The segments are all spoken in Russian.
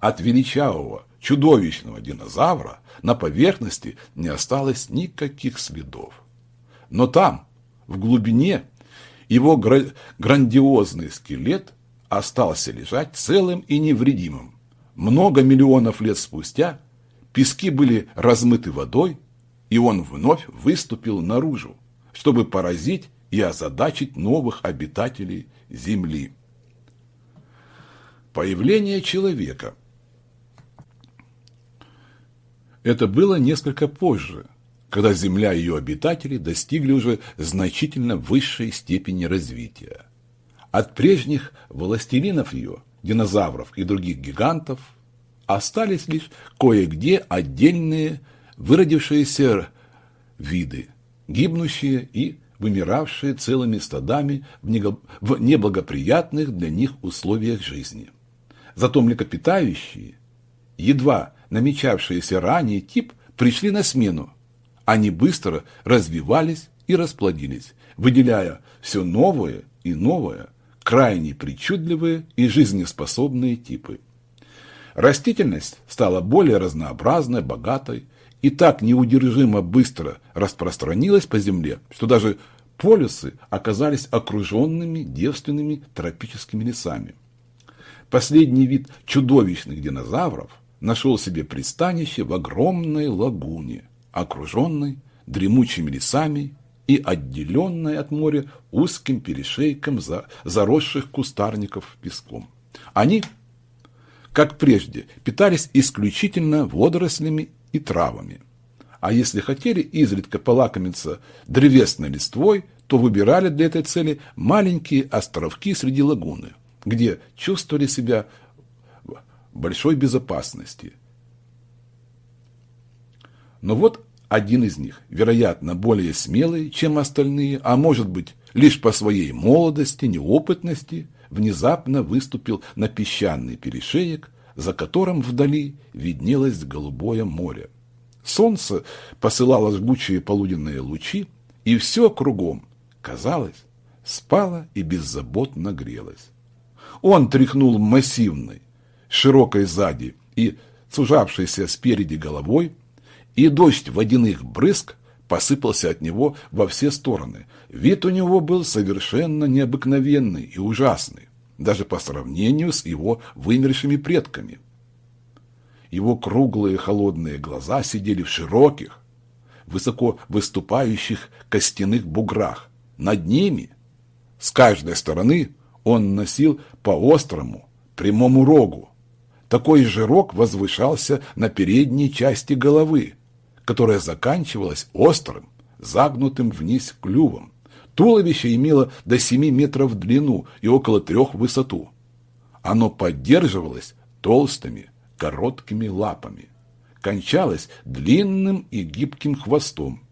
от величавого, чудовищного динозавра на поверхности не осталось никаких следов. Но там, в глубине, его грандиозный скелет остался лежать целым и невредимым. Много миллионов лет спустя пески были размыты водой, и он вновь выступил наружу, чтобы поразить и озадачить новых обитателей Земли. Появление человека. Это было несколько позже, когда Земля и ее обитатели достигли уже значительно высшей степени развития. От прежних властелинов ее, динозавров и других гигантов, остались лишь кое-где отдельные выродившиеся виды, гибнущие и вымиравшие целыми стадами в неблагоприятных для них условиях жизни. Зато млекопитающие, едва намечавшиеся ранее тип, пришли на смену. Они быстро развивались и расплодились, выделяя все новое и новое, крайне причудливые и жизнеспособные типы. Растительность стала более разнообразной, богатой и так неудержимо быстро распространилась по земле, что даже полюсы оказались окруженными девственными тропическими лесами. Последний вид чудовищных динозавров нашел себе пристанище в огромной лагуне, окруженной дремучими лесами и отделенной от моря узким перешейком за, заросших кустарников песком. Они, как прежде, питались исключительно водорослями и травами. А если хотели изредка полакомиться древесной листвой, то выбирали для этой цели маленькие островки среди лагуны где чувствовали себя большой безопасности. Но вот один из них, вероятно, более смелый, чем остальные, а может быть, лишь по своей молодости, неопытности, внезапно выступил на песчаный перешеек, за которым вдали виднелось голубое море. Солнце посылало жгучие полуденные лучи, и все кругом, казалось, спало и беззаботно грелось. Он тряхнул массивной, широкой сзади и сужавшейся спереди головой, и дождь водяных брызг посыпался от него во все стороны. Вид у него был совершенно необыкновенный и ужасный, даже по сравнению с его вымершими предками. Его круглые холодные глаза сидели в широких, высоко выступающих костяных буграх. Над ними, с каждой стороны, он носил по острому, прямому рогу. Такой же рог возвышался на передней части головы, которая заканчивалась острым, загнутым вниз клювом. Туловище имело до 7 метров в длину и около трех в высоту. Оно поддерживалось толстыми, короткими лапами. Кончалось длинным и гибким хвостом.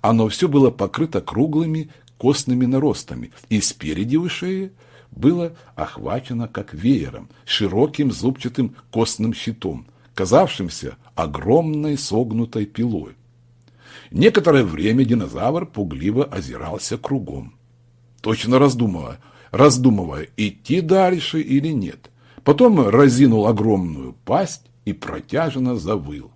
Оно все было покрыто круглыми костными наростами, и спереди у шеи было охвачено как веером, широким зубчатым костным щитом, казавшимся огромной согнутой пилой. Некоторое время динозавр пугливо озирался кругом, точно раздумывая, раздумывая, идти дальше или нет. Потом разинул огромную пасть и протяжно завыл,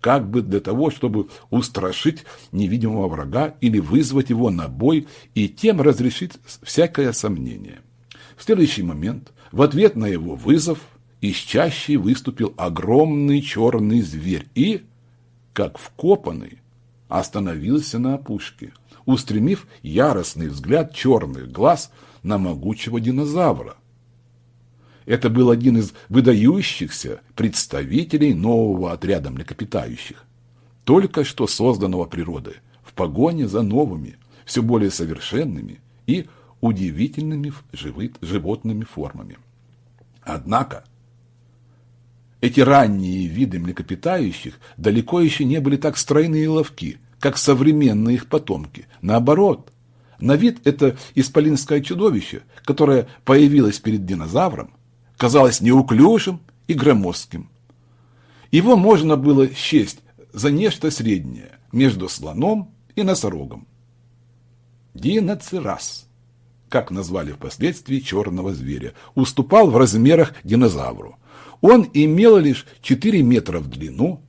как бы для того, чтобы устрашить невидимого врага или вызвать его на бой и тем разрешить всякое сомнение. В следующий момент, в ответ на его вызов, из чащи выступил огромный черный зверь и, как вкопанный, остановился на опушке, устремив яростный взгляд черных глаз на могучего динозавра. Это был один из выдающихся представителей нового отряда млекопитающих, только что созданного природой, в погоне за новыми, все более совершенными и удивительными животными формами. Однако, эти ранние виды млекопитающих далеко еще не были так стройны и ловки, как современные их потомки. Наоборот, на вид это исполинское чудовище, которое появилось перед динозавром, казалось неуклюжим и громоздким. Его можно было счесть за нечто среднее между слоном и носорогом. Диноцерас как назвали впоследствии черного зверя, уступал в размерах динозавру. Он имел лишь 4 метра в длину,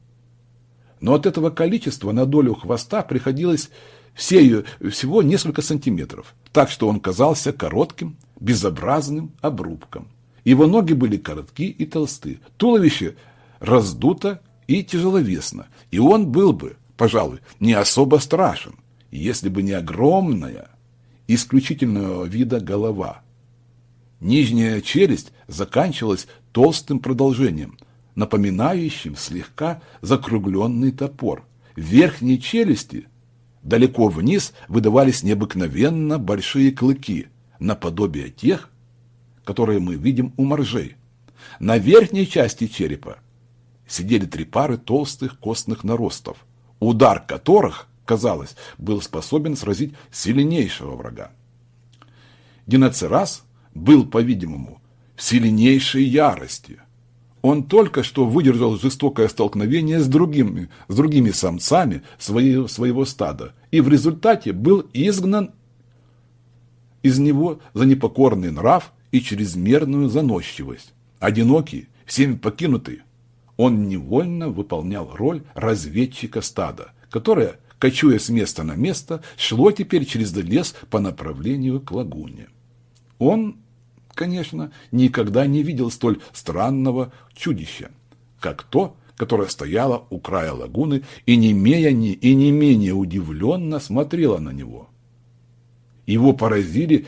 но от этого количества на долю хвоста приходилось все, всего несколько сантиметров, так что он казался коротким, безобразным обрубком. Его ноги были коротки и толсты, туловище раздуто и тяжеловесно, и он был бы, пожалуй, не особо страшен, если бы не огромная, исключительного вида голова. Нижняя челюсть заканчивалась толстым продолжением, напоминающим слегка закругленный топор. В верхней челюсти далеко вниз выдавались необыкновенно большие клыки, наподобие тех, которые мы видим у моржей. На верхней части черепа сидели три пары толстых костных наростов, удар которых, казалось, был способен сразить сильнейшего врага. Диноцерас был, по-видимому, в сильнейшей ярости. Он только что выдержал жестокое столкновение с другими, с другими самцами своего, своего стада и в результате был изгнан из него за непокорный нрав и чрезмерную заносчивость. Одинокий, всеми покинутый, он невольно выполнял роль разведчика стада, которое, кочуя с места на место, шло теперь через лес по направлению к лагуне. Он, конечно, никогда не видел столь странного чудища, как то, которое стояло у края лагуны и не, менее, и не менее удивленно смотрело на него. Его поразили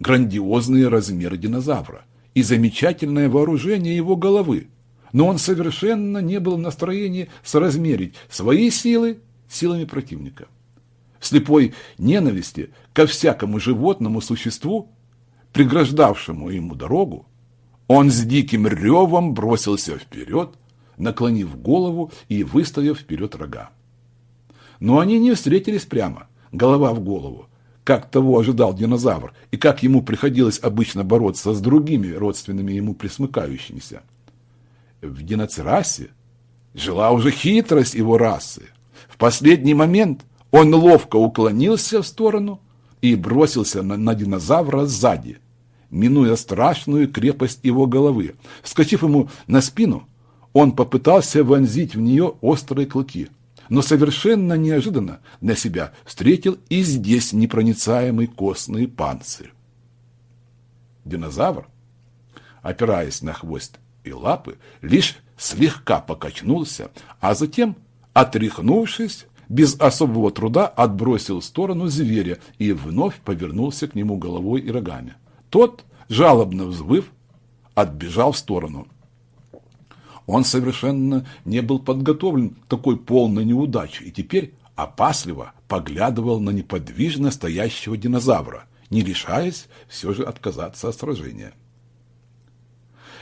грандиозные размеры динозавра и замечательное вооружение его головы, но он совершенно не был в настроении соразмерить свои силы силами противника. Слепой ненависти ко всякому животному существу, преграждавшему ему дорогу, он с диким ревом бросился вперед, наклонив голову и выставив вперед рога. Но они не встретились прямо, голова в голову, как того ожидал динозавр, и как ему приходилось обычно бороться с другими родственными ему присмыкающимися. В диноцерасе жила уже хитрость его расы. В последний момент он ловко уклонился в сторону и бросился на, на динозавра сзади, минуя страшную крепость его головы. Вскочив ему на спину, он попытался вонзить в нее острые клыки – но совершенно неожиданно для себя встретил и здесь непроницаемый костный панцирь. Динозавр, опираясь на хвост и лапы, лишь слегка покачнулся, а затем, отряхнувшись, без особого труда отбросил в сторону зверя и вновь повернулся к нему головой и рогами. Тот, жалобно взвыв, отбежал в сторону – он совершенно не был подготовлен к такой полной неудаче и теперь опасливо поглядывал на неподвижно стоящего динозавра, не решаясь все же отказаться от сражения.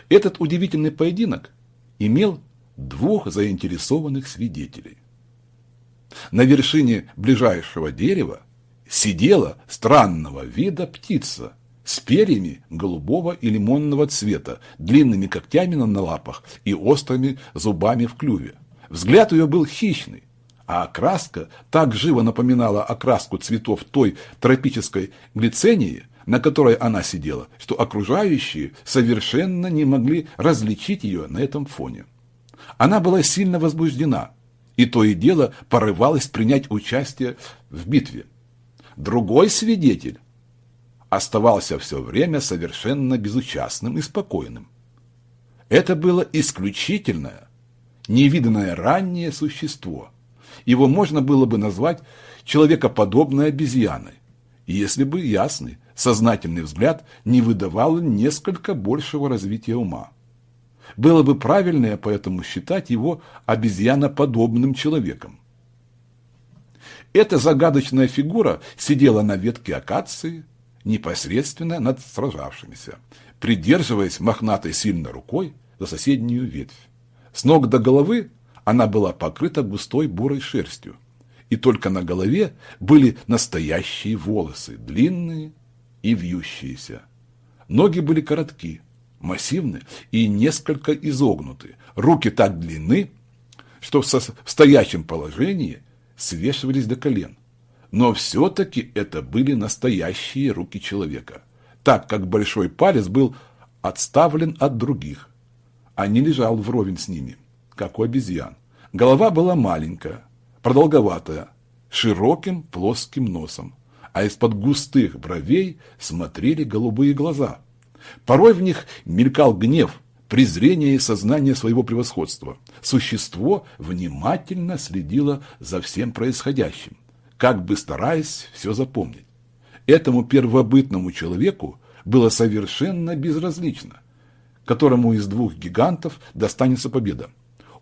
Этот удивительный поединок имел двух заинтересованных свидетелей. На вершине ближайшего дерева сидела странного вида птица – с перьями голубого и лимонного цвета, длинными когтями на лапах и острыми зубами в клюве. Взгляд ее был хищный, а окраска так живо напоминала окраску цветов той тропической глицении, на которой она сидела, что окружающие совершенно не могли различить ее на этом фоне. Она была сильно возбуждена, и то и дело порывалась принять участие в битве. Другой свидетель оставался все время совершенно безучастным и спокойным. Это было исключительное, невиданное раннее существо. Его можно было бы назвать человекоподобной обезьяной, если бы ясный, сознательный взгляд не выдавал несколько большего развития ума. Было бы правильнее поэтому считать его обезьяноподобным человеком. Эта загадочная фигура сидела на ветке акации, непосредственно над сражавшимися, придерживаясь мохнатой сильной рукой за соседнюю ветвь. С ног до головы она была покрыта густой бурой шерстью, и только на голове были настоящие волосы, длинные и вьющиеся. Ноги были коротки, массивны и несколько изогнуты, руки так длинны, что в стоячем положении свешивались до колен, но все-таки это были настоящие руки человека, так как большой палец был отставлен от других, а не лежал вровень с ними, как у обезьян. Голова была маленькая, продолговатая, широким плоским носом, а из-под густых бровей смотрели голубые глаза. Порой в них мелькал гнев, презрение и сознание своего превосходства. Существо внимательно следило за всем происходящим, как бы стараясь все запомнить. Этому первобытному человеку было совершенно безразлично, которому из двух гигантов достанется победа.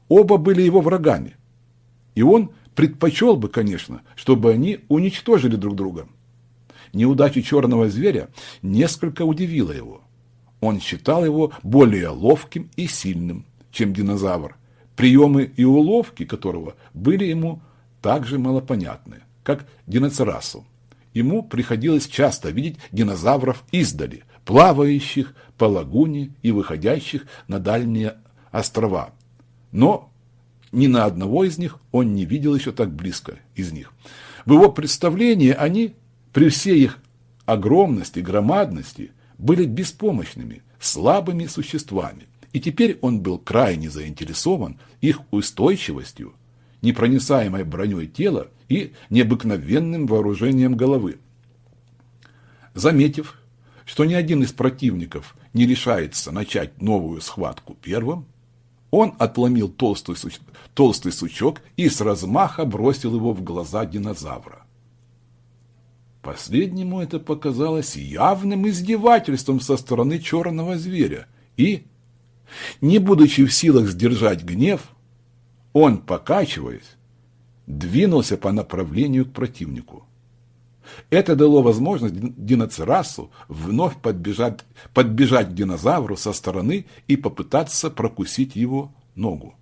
Оба были его врагами, и он предпочел бы, конечно, чтобы они уничтожили друг друга. Неудача черного зверя несколько удивила его. Он считал его более ловким и сильным, чем динозавр, приемы и уловки которого были ему так же малопонятны, как диноцерасу. Ему приходилось часто видеть динозавров издали, плавающих по лагуне и выходящих на дальние острова. Но ни на одного из них он не видел еще так близко из них. В его представлении они, при всей их огромности, громадности, были беспомощными, слабыми существами, и теперь он был крайне заинтересован их устойчивостью, непроницаемой броней тела и необыкновенным вооружением головы. Заметив, что ни один из противников не решается начать новую схватку первым, он отломил толстый, толстый сучок и с размаха бросил его в глаза динозавра. Последнему это показалось явным издевательством со стороны черного зверя, и, не будучи в силах сдержать гнев, он, покачиваясь, двинулся по направлению к противнику. Это дало возможность диноцерасу вновь подбежать, подбежать к динозавру со стороны и попытаться прокусить его ногу.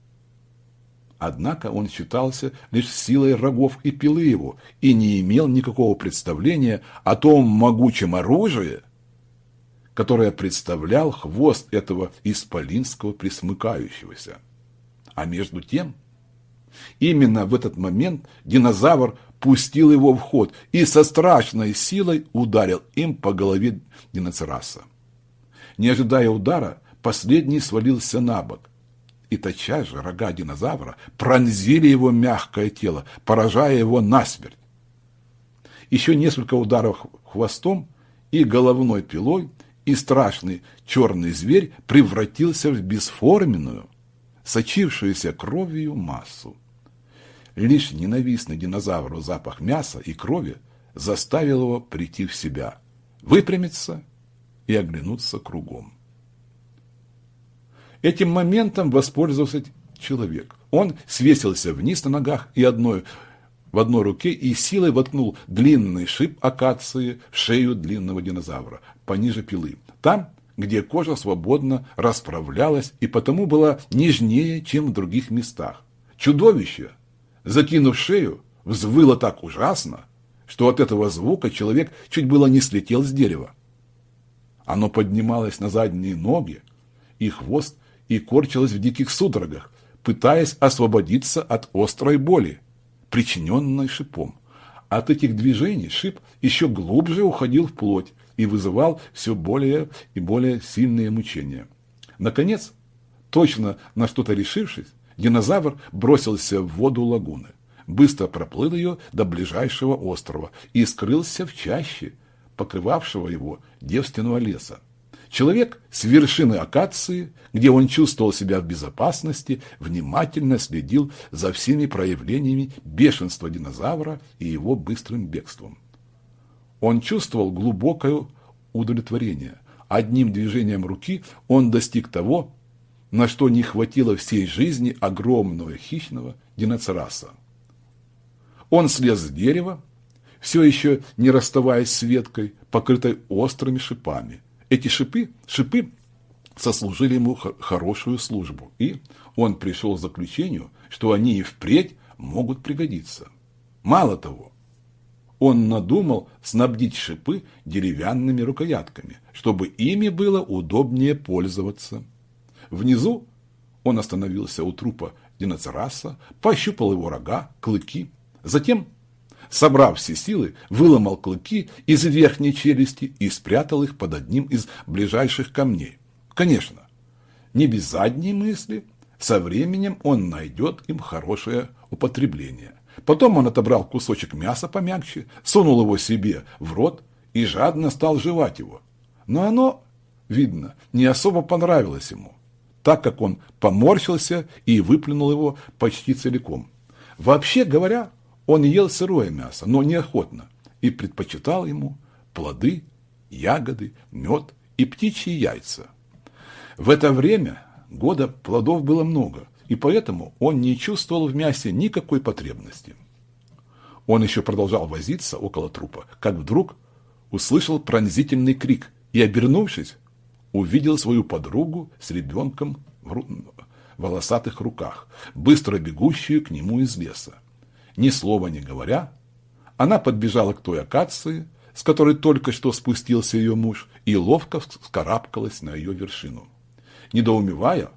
Однако он считался лишь силой рогов и пилы его и не имел никакого представления о том могучем оружии, которое представлял хвост этого исполинского присмыкающегося. А между тем, именно в этот момент динозавр пустил его в ход и со страшной силой ударил им по голове диноцераса. Не ожидая удара, последний свалился на бок, и тотчас же рога динозавра пронзили его мягкое тело, поражая его насмерть. Еще несколько ударов хвостом и головной пилой, и страшный черный зверь превратился в бесформенную, сочившуюся кровью массу. Лишь ненавистный динозавру запах мяса и крови заставил его прийти в себя, выпрямиться и оглянуться кругом. Этим моментом воспользовался человек. Он свесился вниз на ногах и одной, в одной руке и силой воткнул длинный шип акации в шею длинного динозавра, пониже пилы. Там, где кожа свободно расправлялась и потому была нежнее, чем в других местах. Чудовище, закинув шею, взвыло так ужасно, что от этого звука человек чуть было не слетел с дерева. Оно поднималось на задние ноги, и хвост и корчилась в диких судорогах, пытаясь освободиться от острой боли, причиненной шипом. От этих движений шип еще глубже уходил в плоть и вызывал все более и более сильные мучения. Наконец, точно на что-то решившись, динозавр бросился в воду лагуны, быстро проплыл ее до ближайшего острова и скрылся в чаще, покрывавшего его девственного леса. Человек с вершины акации, где он чувствовал себя в безопасности, внимательно следил за всеми проявлениями бешенства динозавра и его быстрым бегством. Он чувствовал глубокое удовлетворение. Одним движением руки он достиг того, на что не хватило всей жизни огромного хищного диноцераса. Он слез с дерева, все еще не расставаясь с веткой, покрытой острыми шипами – эти шипы, шипы сослужили ему хорошую службу, и он пришел к заключению, что они и впредь могут пригодиться. Мало того, он надумал снабдить шипы деревянными рукоятками, чтобы ими было удобнее пользоваться. Внизу он остановился у трупа диноцераса, пощупал его рога, клыки, затем собрав все силы, выломал клыки из верхней челюсти и спрятал их под одним из ближайших камней. Конечно, не без задней мысли, со временем он найдет им хорошее употребление. Потом он отобрал кусочек мяса помягче, сунул его себе в рот и жадно стал жевать его. Но оно, видно, не особо понравилось ему, так как он поморщился и выплюнул его почти целиком. Вообще говоря, он ел сырое мясо, но неохотно, и предпочитал ему плоды, ягоды, мед и птичьи яйца. В это время года плодов было много, и поэтому он не чувствовал в мясе никакой потребности. Он еще продолжал возиться около трупа, как вдруг услышал пронзительный крик и, обернувшись, увидел свою подругу с ребенком в волосатых руках, быстро бегущую к нему из леса. Ни слова не говоря, она подбежала к той акации, с которой только что спустился ее муж, и ловко вскарабкалась на ее вершину. Недоумевая,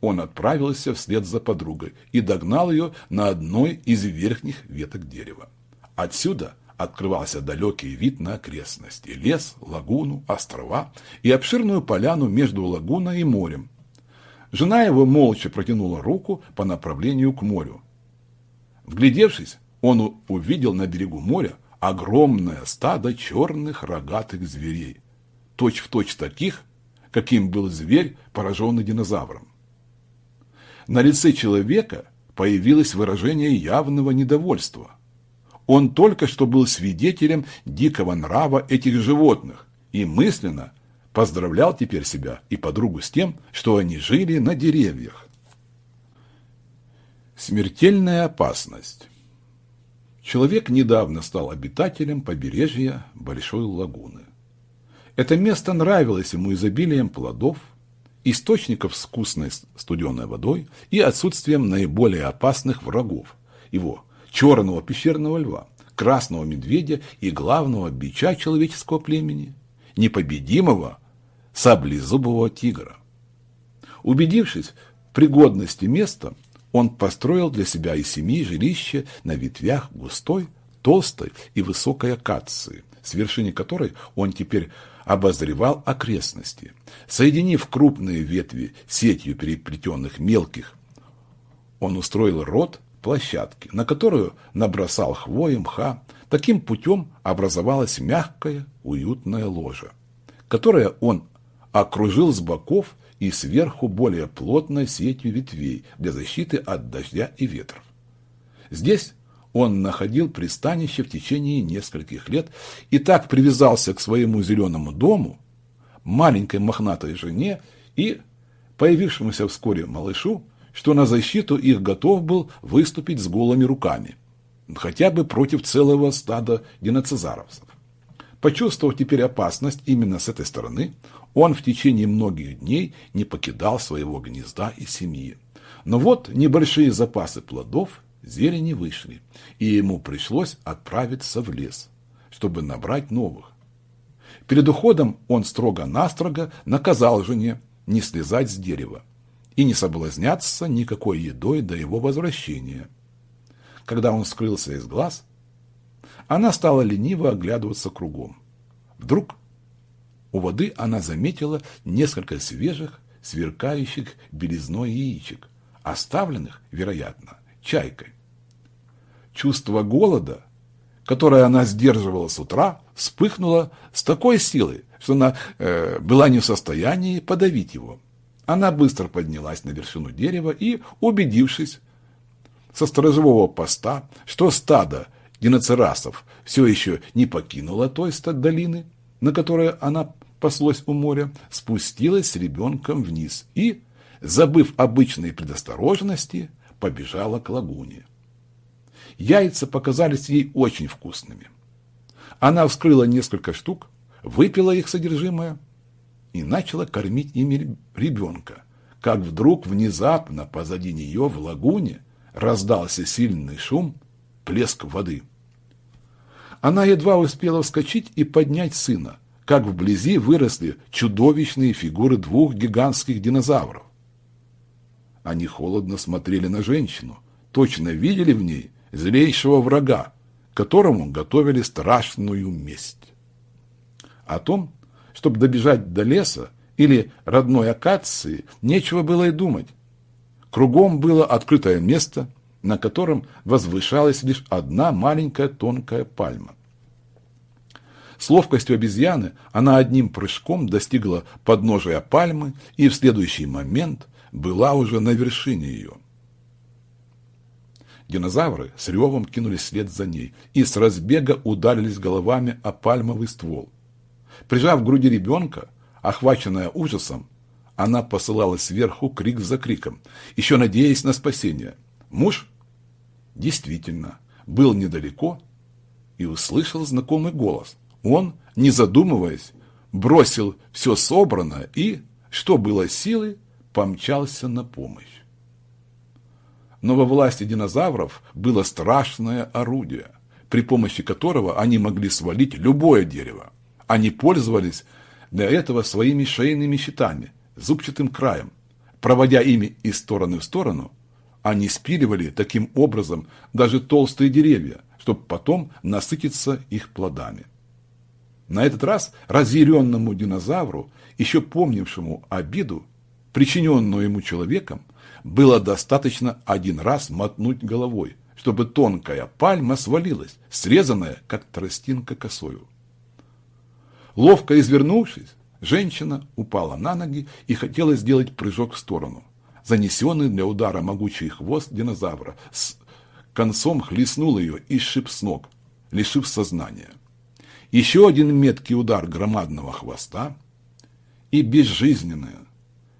он отправился вслед за подругой и догнал ее на одной из верхних веток дерева. Отсюда открывался далекий вид на окрестности – лес, лагуну, острова и обширную поляну между лагуной и морем. Жена его молча протянула руку по направлению к морю. Вглядевшись, он увидел на берегу моря огромное стадо черных рогатых зверей, точь-в-точь точь таких, каким был зверь, пораженный динозавром. На лице человека появилось выражение явного недовольства. Он только что был свидетелем дикого нрава этих животных и мысленно поздравлял теперь себя и подругу с тем, что они жили на деревьях. Смертельная опасность. Человек недавно стал обитателем побережья Большой лагуны. Это место нравилось ему изобилием плодов, источников с вкусной студеной водой и отсутствием наиболее опасных врагов его черного пещерного льва, красного медведя и главного бича человеческого племени, непобедимого саблезубого тигра. Убедившись в пригодности места, он построил для себя и семьи жилище на ветвях густой, толстой и высокой акации, с вершины которой он теперь обозревал окрестности. Соединив крупные ветви сетью переплетенных мелких, он устроил рот площадки, на которую набросал хвои мха. Таким путем образовалась мягкая, уютная ложа, которое он окружил с боков и сверху более плотной сетью ветвей для защиты от дождя и ветров. Здесь он находил пристанище в течение нескольких лет и так привязался к своему зеленому дому, маленькой мохнатой жене и появившемуся вскоре малышу, что на защиту их готов был выступить с голыми руками, хотя бы против целого стада диноцезаровцев. Почувствовав теперь опасность именно с этой стороны, он в течение многих дней не покидал своего гнезда и семьи. Но вот небольшие запасы плодов зелени вышли, и ему пришлось отправиться в лес, чтобы набрать новых. Перед уходом он строго-настрого наказал жене не слезать с дерева и не соблазняться никакой едой до его возвращения. Когда он скрылся из глаз, она стала лениво оглядываться кругом. Вдруг у воды она заметила несколько свежих, сверкающих белизной яичек, оставленных, вероятно, чайкой. Чувство голода, которое она сдерживала с утра, вспыхнуло с такой силой, что она э, была не в состоянии подавить его. Она быстро поднялась на вершину дерева и, убедившись со сторожевого поста, что стадо диноцерасов все еще не покинуло той долины, на которой она паслось у моря, спустилась с ребенком вниз и, забыв обычные предосторожности, побежала к лагуне. Яйца показались ей очень вкусными. Она вскрыла несколько штук, выпила их содержимое и начала кормить ими ребенка, как вдруг внезапно позади нее в лагуне раздался сильный шум, плеск воды. Она едва успела вскочить и поднять сына, как вблизи выросли чудовищные фигуры двух гигантских динозавров. Они холодно смотрели на женщину, точно видели в ней злейшего врага, которому готовили страшную месть. О том, чтобы добежать до леса или родной акации нечего было и думать. Кругом было открытое место, на котором возвышалась лишь одна маленькая тонкая пальма. С ловкостью обезьяны она одним прыжком достигла подножия пальмы и в следующий момент была уже на вершине ее. Динозавры с ревом кинулись вслед за ней и с разбега ударились головами о пальмовый ствол. Прижав к груди ребенка, охваченная ужасом, она посылала сверху крик за криком, еще надеясь на спасение. Муж действительно был недалеко и услышал знакомый голос. Он, не задумываясь, бросил все собранное и, что было силы, помчался на помощь. Но во власти динозавров было страшное орудие, при помощи которого они могли свалить любое дерево. Они пользовались для этого своими шейными щитами, зубчатым краем. Проводя ими из стороны в сторону, они спиливали таким образом даже толстые деревья, чтобы потом насытиться их плодами. На этот раз разъяренному динозавру, еще помнившему обиду, причиненную ему человеком, было достаточно один раз мотнуть головой, чтобы тонкая пальма свалилась, срезанная, как тростинка косою. Ловко извернувшись, женщина упала на ноги и хотела сделать прыжок в сторону. Занесенный для удара могучий хвост динозавра с концом хлестнул ее и сшиб с ног, лишив сознания. Еще один меткий удар громадного хвоста, и безжизненные,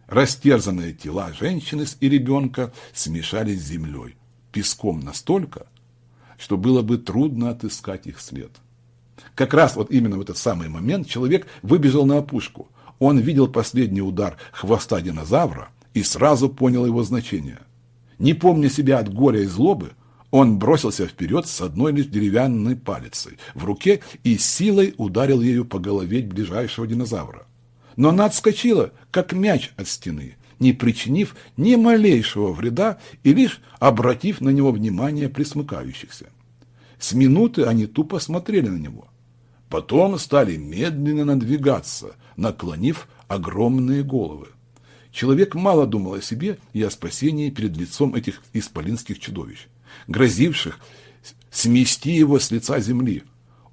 растерзанные тела женщины и ребенка смешались с землей, песком настолько, что было бы трудно отыскать их след. Как раз вот именно в этот самый момент человек выбежал на опушку. Он видел последний удар хвоста динозавра и сразу понял его значение. Не помня себя от горя и злобы, он бросился вперед с одной лишь деревянной палицей в руке и силой ударил ею по голове ближайшего динозавра. Но она отскочила, как мяч от стены, не причинив ни малейшего вреда и лишь обратив на него внимание присмыкающихся. С минуты они тупо смотрели на него. Потом стали медленно надвигаться, наклонив огромные головы. Человек мало думал о себе и о спасении перед лицом этих исполинских чудовищ грозивших смести его с лица земли.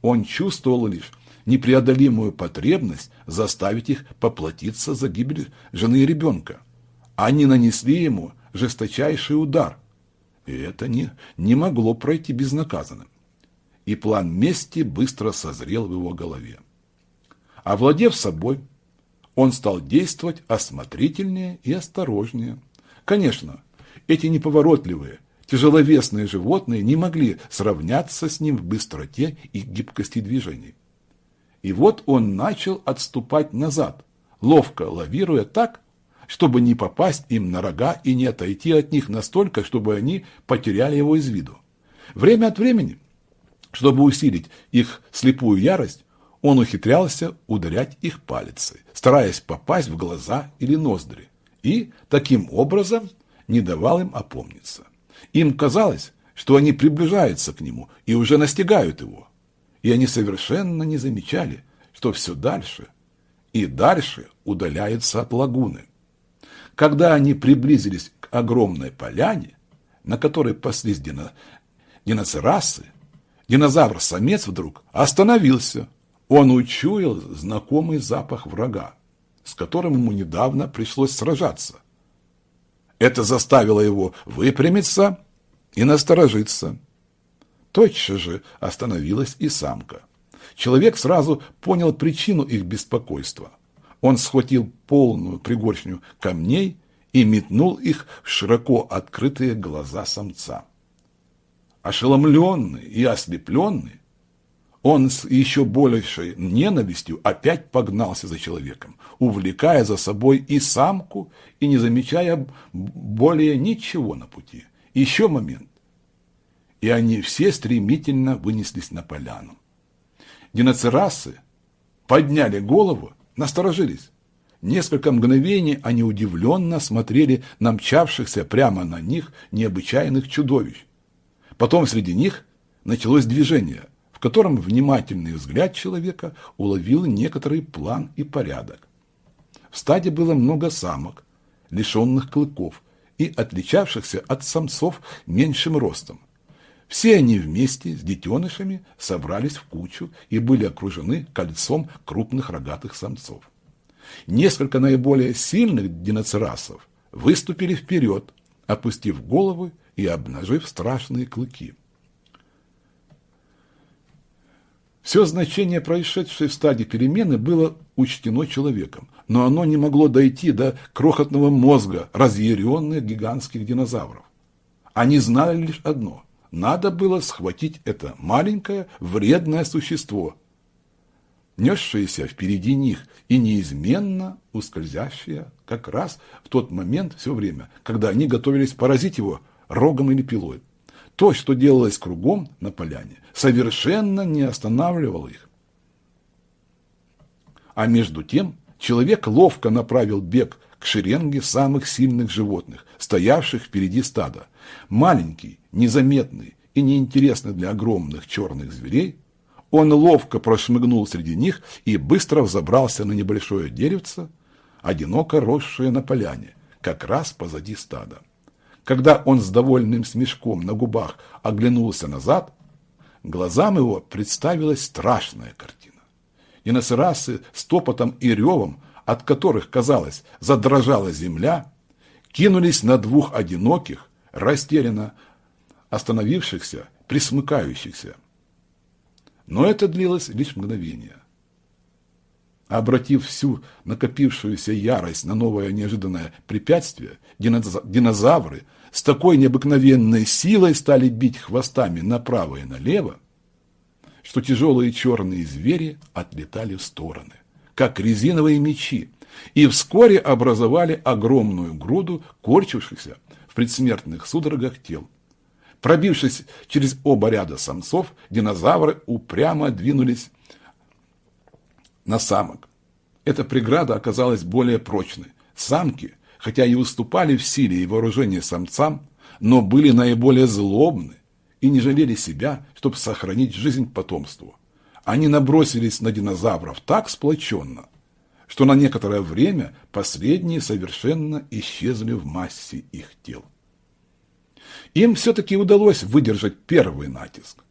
Он чувствовал лишь непреодолимую потребность заставить их поплатиться за гибель жены и ребенка. Они нанесли ему жесточайший удар, и это не, не могло пройти безнаказанным. И план мести быстро созрел в его голове. Овладев собой, он стал действовать осмотрительнее и осторожнее. Конечно, эти неповоротливые, Тяжеловесные животные не могли сравняться с ним в быстроте и гибкости движений. И вот он начал отступать назад, ловко лавируя так, чтобы не попасть им на рога и не отойти от них настолько, чтобы они потеряли его из виду. Время от времени, чтобы усилить их слепую ярость, он ухитрялся ударять их палицей, стараясь попасть в глаза или ноздри, и таким образом не давал им опомниться. Им казалось, что они приближаются к нему и уже настигают его. И они совершенно не замечали, что все дальше и дальше удаляются от лагуны. Когда они приблизились к огромной поляне, на которой паслись дино... диноцерасы, динозавр-самец вдруг остановился. Он учуял знакомый запах врага, с которым ему недавно пришлось сражаться. Это заставило его выпрямиться и насторожиться. Тотчас же остановилась и самка. Человек сразу понял причину их беспокойства. Он схватил полную пригоршню камней и метнул их в широко открытые глаза самца. Ошеломленный и ослепленный, он с еще большей ненавистью опять погнался за человеком, увлекая за собой и самку, и не замечая более ничего на пути. Еще момент, и они все стремительно вынеслись на поляну. Диноцерасы подняли голову, насторожились. Несколько мгновений они удивленно смотрели на мчавшихся прямо на них необычайных чудовищ. Потом среди них началось движение – в котором внимательный взгляд человека уловил некоторый план и порядок. В стаде было много самок, лишенных клыков и отличавшихся от самцов меньшим ростом. Все они вместе с детенышами собрались в кучу и были окружены кольцом крупных рогатых самцов. Несколько наиболее сильных диноцерасов выступили вперед, опустив головы и обнажив страшные клыки. Все значение происшедшей в стадии перемены было учтено человеком, но оно не могло дойти до крохотного мозга разъяренных гигантских динозавров. Они знали лишь одно – надо было схватить это маленькое вредное существо, несшееся впереди них и неизменно ускользящее как раз в тот момент все время, когда они готовились поразить его рогом или пилой. То, что делалось кругом на поляне, совершенно не останавливало их. А между тем человек ловко направил бег к шеренге самых сильных животных, стоявших впереди стада. Маленький, незаметный и неинтересный для огромных черных зверей, он ловко прошмыгнул среди них и быстро взобрался на небольшое деревце, одиноко росшее на поляне, как раз позади стада. Когда он с довольным смешком на губах оглянулся назад, глазам его представилась страшная картина. Диносерасы с топотом и ревом, от которых, казалось, задрожала земля, кинулись на двух одиноких, растерянно остановившихся, присмыкающихся. Но это длилось лишь мгновение. Обратив всю накопившуюся ярость на новое неожиданное препятствие, динозавры с такой необыкновенной силой стали бить хвостами направо и налево, что тяжелые черные звери отлетали в стороны, как резиновые мечи, и вскоре образовали огромную груду корчившихся в предсмертных судорогах тел. Пробившись через оба ряда самцов, динозавры упрямо двинулись на самок. Эта преграда оказалась более прочной. Самки хотя и уступали в силе и вооружении самцам, но были наиболее злобны и не жалели себя, чтобы сохранить жизнь потомству. Они набросились на динозавров так сплоченно, что на некоторое время последние совершенно исчезли в массе их тел. Им все-таки удалось выдержать первый натиск,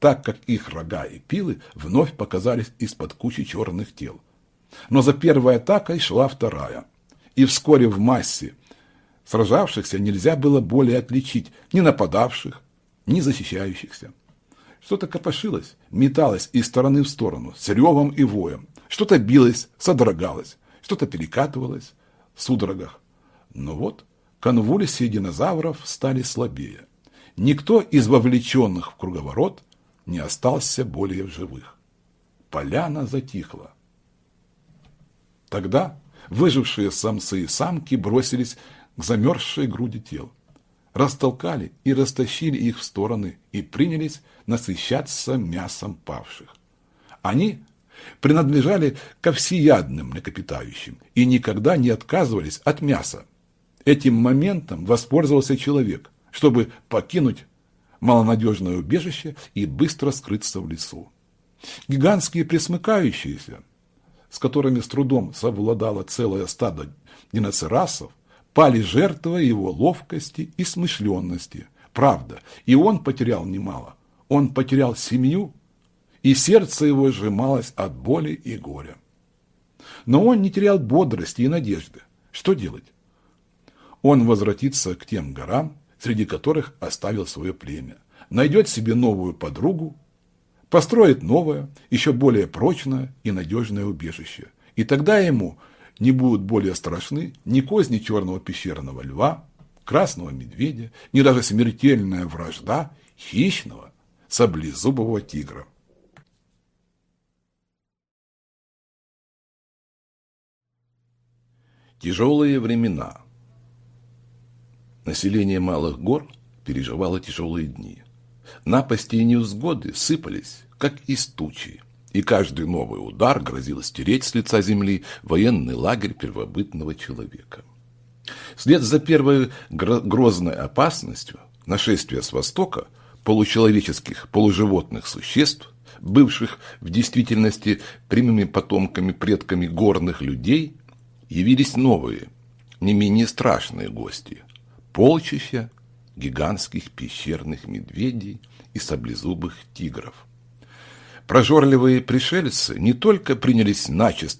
так как их рога и пилы вновь показались из-под кучи черных тел. Но за первой атакой шла вторая – и вскоре в массе сражавшихся нельзя было более отличить ни нападавших, ни защищающихся. Что-то копошилось, металось из стороны в сторону, с ревом и воем. Что-то билось, содрогалось, что-то перекатывалось в судорогах. Но вот конвульсии динозавров стали слабее. Никто из вовлеченных в круговорот не остался более в живых. Поляна затихла. Тогда Выжившие самцы и самки бросились к замерзшей груди тел. Растолкали и растащили их в стороны и принялись насыщаться мясом павших. Они принадлежали ко всеядным млекопитающим и никогда не отказывались от мяса. Этим моментом воспользовался человек, чтобы покинуть малонадежное убежище и быстро скрыться в лесу. Гигантские пресмыкающиеся с которыми с трудом совладало целое стадо диноцерасов, пали жертвой его ловкости и смышленности. Правда, и он потерял немало. Он потерял семью, и сердце его сжималось от боли и горя. Но он не терял бодрости и надежды. Что делать? Он возвратится к тем горам, среди которых оставил свое племя, найдет себе новую подругу построит новое, еще более прочное и надежное убежище. И тогда ему не будут более страшны ни козни черного пещерного льва, красного медведя, ни даже смертельная вражда хищного саблезубого тигра. Тяжелые времена. Население малых гор переживало тяжелые дни. Напасти и невзгоды сыпались, как из тучи, и каждый новый удар грозил стереть с лица земли военный лагерь первобытного человека. Вслед за первой грозной опасностью нашествия с востока получеловеческих, полуживотных существ, бывших в действительности прямыми потомками предками горных людей, явились новые, не менее страшные гости – полчища гигантских пещерных медведей и саблезубых тигров. Прожорливые пришельцы не только принялись начисто